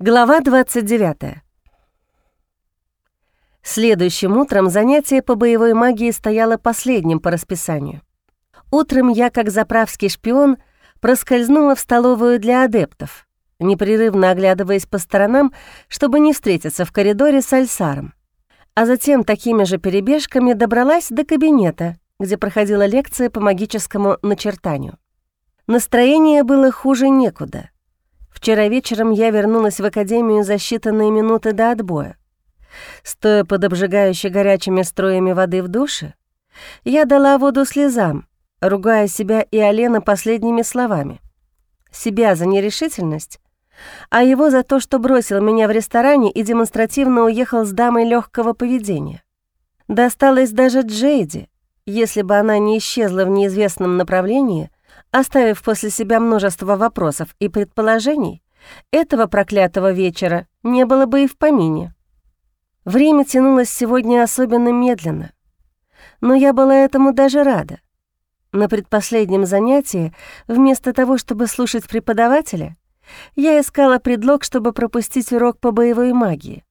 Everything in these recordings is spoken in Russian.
Глава 29. Следующим утром занятие по боевой магии стояло последним по расписанию. Утром я, как заправский шпион, проскользнула в столовую для адептов, непрерывно оглядываясь по сторонам, чтобы не встретиться в коридоре с Альсаром. А затем такими же перебежками добралась до кабинета, где проходила лекция по магическому начертанию. Настроение было хуже некуда — Вчера вечером я вернулась в академию за считанные минуты до отбоя. Стоя под обжигающей горячими струями воды в душе, я дала воду слезам, ругая себя и Алена последними словами. Себя за нерешительность, а его за то, что бросил меня в ресторане и демонстративно уехал с дамой легкого поведения. Досталось даже Джейди, если бы она не исчезла в неизвестном направлении — Оставив после себя множество вопросов и предположений, этого проклятого вечера не было бы и в помине. Время тянулось сегодня особенно медленно, но я была этому даже рада. На предпоследнем занятии, вместо того, чтобы слушать преподавателя, я искала предлог, чтобы пропустить урок по боевой магии.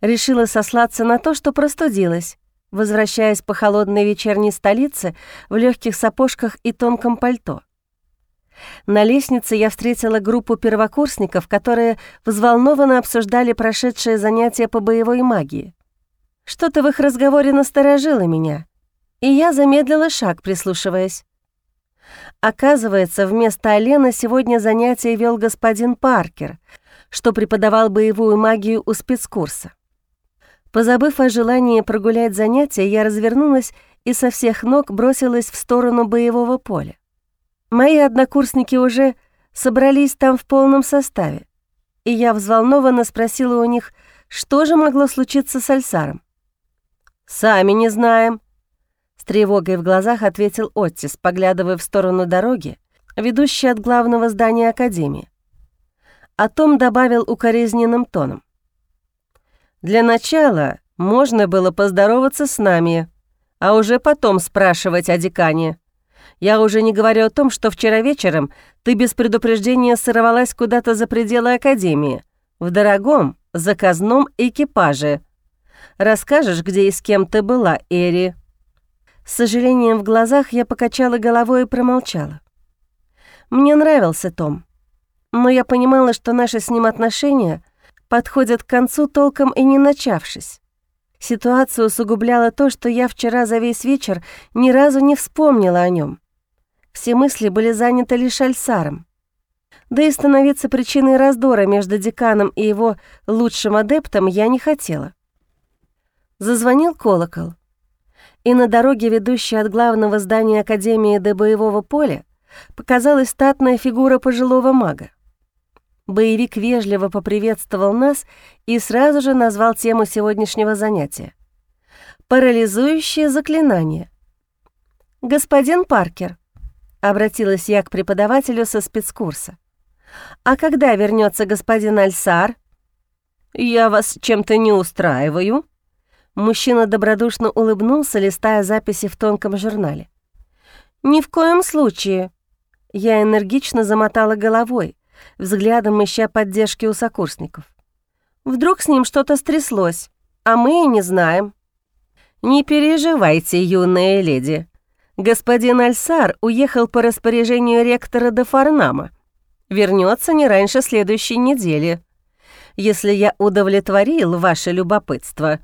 Решила сослаться на то, что простудилась, возвращаясь по холодной вечерней столице в легких сапожках и тонком пальто. На лестнице я встретила группу первокурсников, которые взволнованно обсуждали прошедшее занятие по боевой магии. Что-то в их разговоре насторожило меня, и я замедлила шаг, прислушиваясь. Оказывается, вместо Алены сегодня занятие вел господин Паркер, что преподавал боевую магию у спецкурса. Позабыв о желании прогулять занятия, я развернулась и со всех ног бросилась в сторону боевого поля. Мои однокурсники уже собрались там в полном составе, и я взволнованно спросила у них, что же могло случиться с Альсаром. «Сами не знаем», — с тревогой в глазах ответил Оттис, поглядывая в сторону дороги, ведущей от главного здания Академии. А Том добавил укоризненным тоном. Для начала можно было поздороваться с нами, а уже потом спрашивать о декане. Я уже не говорю о том, что вчера вечером ты без предупреждения сорвалась куда-то за пределы Академии, в дорогом, заказном экипаже. Расскажешь, где и с кем ты была, Эри?» С сожалением в глазах я покачала головой и промолчала. Мне нравился Том, но я понимала, что наши с ним отношения — подходят к концу, толком и не начавшись. Ситуацию усугубляло то, что я вчера за весь вечер ни разу не вспомнила о нем. Все мысли были заняты лишь Альсаром. Да и становиться причиной раздора между деканом и его лучшим адептом я не хотела. Зазвонил колокол, и на дороге, ведущей от главного здания Академии до боевого поля, показалась статная фигура пожилого мага. Боевик вежливо поприветствовал нас и сразу же назвал тему сегодняшнего занятия. «Парализующее заклинание». «Господин Паркер», — обратилась я к преподавателю со спецкурса, «а когда вернется господин Альсар?» «Я вас чем-то не устраиваю?» Мужчина добродушно улыбнулся, листая записи в тонком журнале. «Ни в коем случае». Я энергично замотала головой, взглядом ища поддержки у сокурсников. Вдруг с ним что-то стряслось, а мы и не знаем. «Не переживайте, юная леди. Господин Альсар уехал по распоряжению ректора до Фарнама. Вернется не раньше следующей недели. Если я удовлетворил ваше любопытство,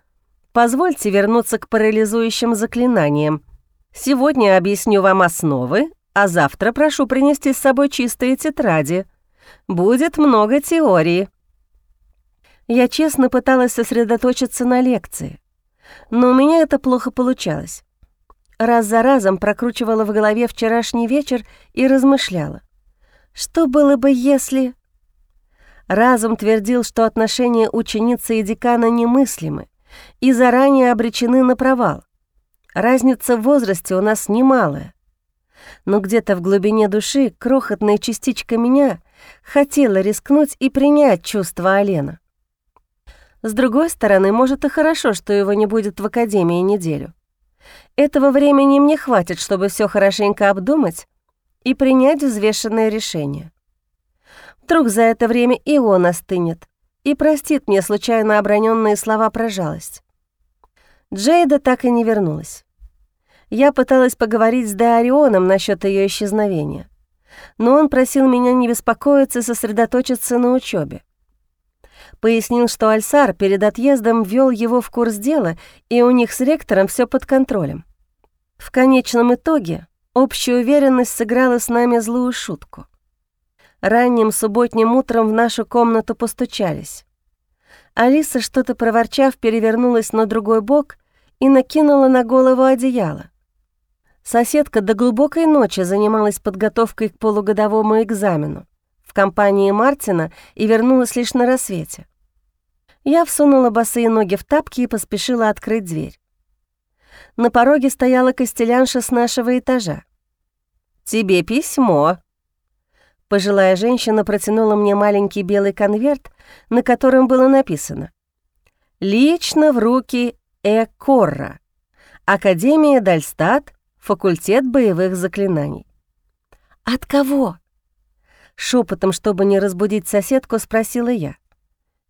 позвольте вернуться к парализующим заклинаниям. Сегодня объясню вам основы, а завтра прошу принести с собой чистые тетради — Будет много теории. Я честно пыталась сосредоточиться на лекции, но у меня это плохо получалось. Раз за разом прокручивала в голове вчерашний вечер и размышляла. Что было бы, если... Разум твердил, что отношения ученицы и декана немыслимы и заранее обречены на провал. Разница в возрасте у нас немалая. Но где-то в глубине души крохотная частичка меня хотела рискнуть и принять чувства Алена. С другой стороны, может и хорошо, что его не будет в академии неделю. Этого времени мне хватит, чтобы все хорошенько обдумать и принять взвешенное решение. Вдруг за это время и он остынет и простит мне случайно оброненные слова про жалость. Джейда так и не вернулась. Я пыталась поговорить с Деорионом насчет ее исчезновения, но он просил меня не беспокоиться и сосредоточиться на учебе. Пояснил, что Альсар перед отъездом ввел его в курс дела, и у них с ректором все под контролем. В конечном итоге общая уверенность сыграла с нами злую шутку. Ранним субботним утром в нашу комнату постучались. Алиса, что-то проворчав, перевернулась на другой бок и накинула на голову одеяло. Соседка до глубокой ночи занималась подготовкой к полугодовому экзамену в компании Мартина и вернулась лишь на рассвете. Я всунула босые ноги в тапки и поспешила открыть дверь. На пороге стояла костелянша с нашего этажа. «Тебе письмо», Пожилая женщина протянула мне маленький белый конверт, на котором было написано «Лично в руки Экорра, Академия Дальстат, факультет боевых заклинаний». «От кого?» Шепотом, чтобы не разбудить соседку, спросила я.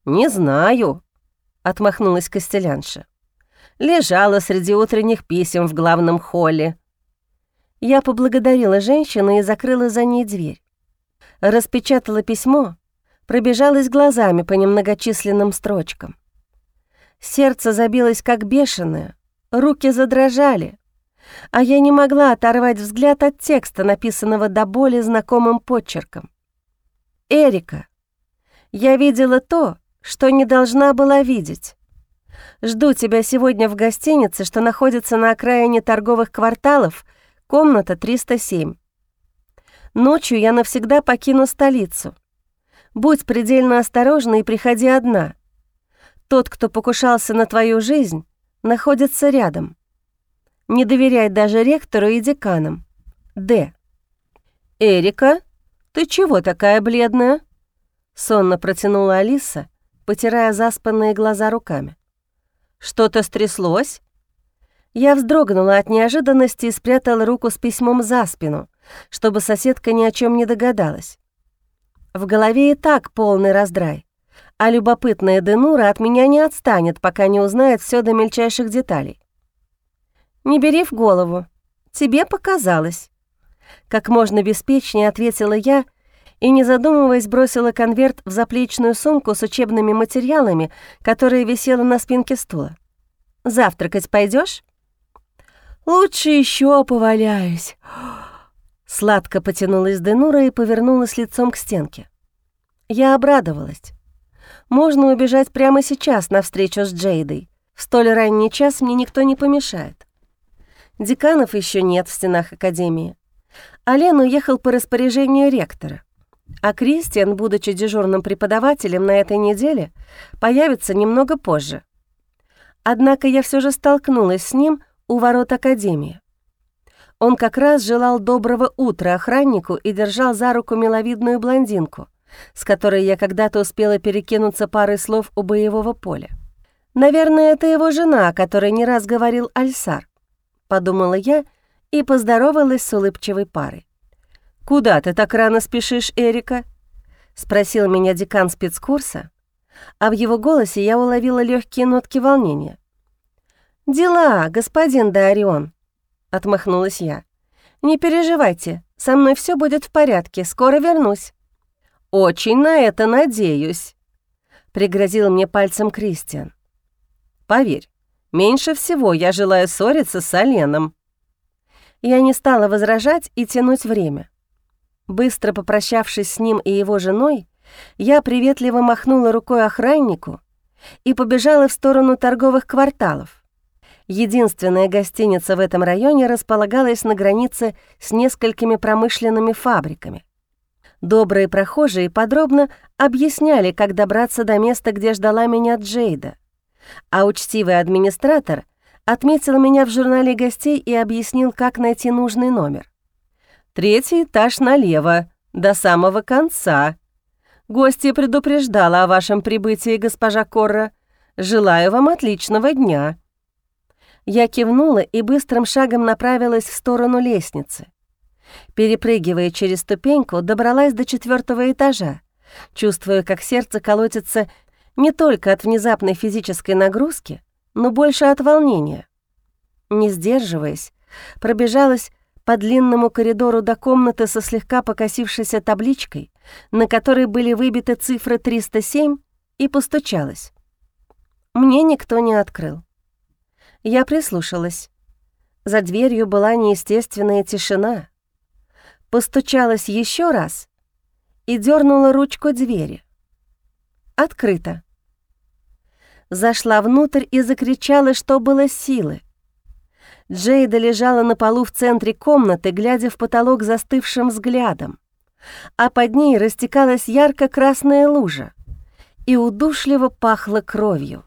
«Не знаю», — отмахнулась Костелянша. «Лежала среди утренних писем в главном холле». Я поблагодарила женщину и закрыла за ней дверь распечатала письмо, пробежалась глазами по немногочисленным строчкам. Сердце забилось как бешеное, руки задрожали, а я не могла оторвать взгляд от текста, написанного до боли знакомым почерком. «Эрика, я видела то, что не должна была видеть. Жду тебя сегодня в гостинице, что находится на окраине торговых кварталов, комната 307. Ночью я навсегда покину столицу. Будь предельно осторожна и приходи одна. Тот, кто покушался на твою жизнь, находится рядом. Не доверяй даже ректору и деканам. Д. «Эрика, ты чего такая бледная?» Сонно протянула Алиса, потирая заспанные глаза руками. «Что-то стряслось?» Я вздрогнула от неожиданности и спрятала руку с письмом за спину, чтобы соседка ни о чем не догадалась. В голове и так полный раздрай, а любопытная Денура от меня не отстанет, пока не узнает все до мельчайших деталей. «Не бери в голову, тебе показалось», — как можно беспечнее ответила я и, не задумываясь, бросила конверт в заплечную сумку с учебными материалами, которая висела на спинке стула. «Завтракать пойдешь? «Лучше еще поваляюсь», Сладко потянулась Денура и повернулась лицом к стенке. Я обрадовалась. Можно убежать прямо сейчас на встречу с Джейдой. В столь ранний час мне никто не помешает. Деканов еще нет в стенах Академии. Ален уехал по распоряжению ректора. А Кристиан, будучи дежурным преподавателем на этой неделе, появится немного позже. Однако я все же столкнулась с ним у ворот Академии. Он как раз желал доброго утра охраннику и держал за руку миловидную блондинку, с которой я когда-то успела перекинуться парой слов у боевого поля. «Наверное, это его жена, о которой не раз говорил Альсар», — подумала я и поздоровалась с улыбчивой парой. «Куда ты так рано спешишь, Эрика?» — спросил меня декан спецкурса, а в его голосе я уловила легкие нотки волнения. «Дела, господин Дарион», — отмахнулась я. «Не переживайте, со мной все будет в порядке, скоро вернусь». «Очень на это надеюсь», — пригрозил мне пальцем Кристиан. «Поверь, меньше всего я желаю ссориться с Оленом». Я не стала возражать и тянуть время. Быстро попрощавшись с ним и его женой, я приветливо махнула рукой охраннику и побежала в сторону торговых кварталов. Единственная гостиница в этом районе располагалась на границе с несколькими промышленными фабриками. Добрые прохожие подробно объясняли, как добраться до места, где ждала меня Джейда. А учтивый администратор отметил меня в журнале гостей и объяснил, как найти нужный номер. «Третий этаж налево, до самого конца. Гостья предупреждала о вашем прибытии, госпожа Корра. Желаю вам отличного дня». Я кивнула и быстрым шагом направилась в сторону лестницы. Перепрыгивая через ступеньку, добралась до четвертого этажа, чувствуя, как сердце колотится не только от внезапной физической нагрузки, но больше от волнения. Не сдерживаясь, пробежалась по длинному коридору до комнаты со слегка покосившейся табличкой, на которой были выбиты цифры 307, и постучалась. Мне никто не открыл. Я прислушалась. За дверью была неестественная тишина. Постучалась еще раз и дернула ручку двери. Открыто. Зашла внутрь и закричала, что было силы. Джейда лежала на полу в центре комнаты, глядя в потолок застывшим взглядом, а под ней растекалась ярко-красная лужа и удушливо пахло кровью.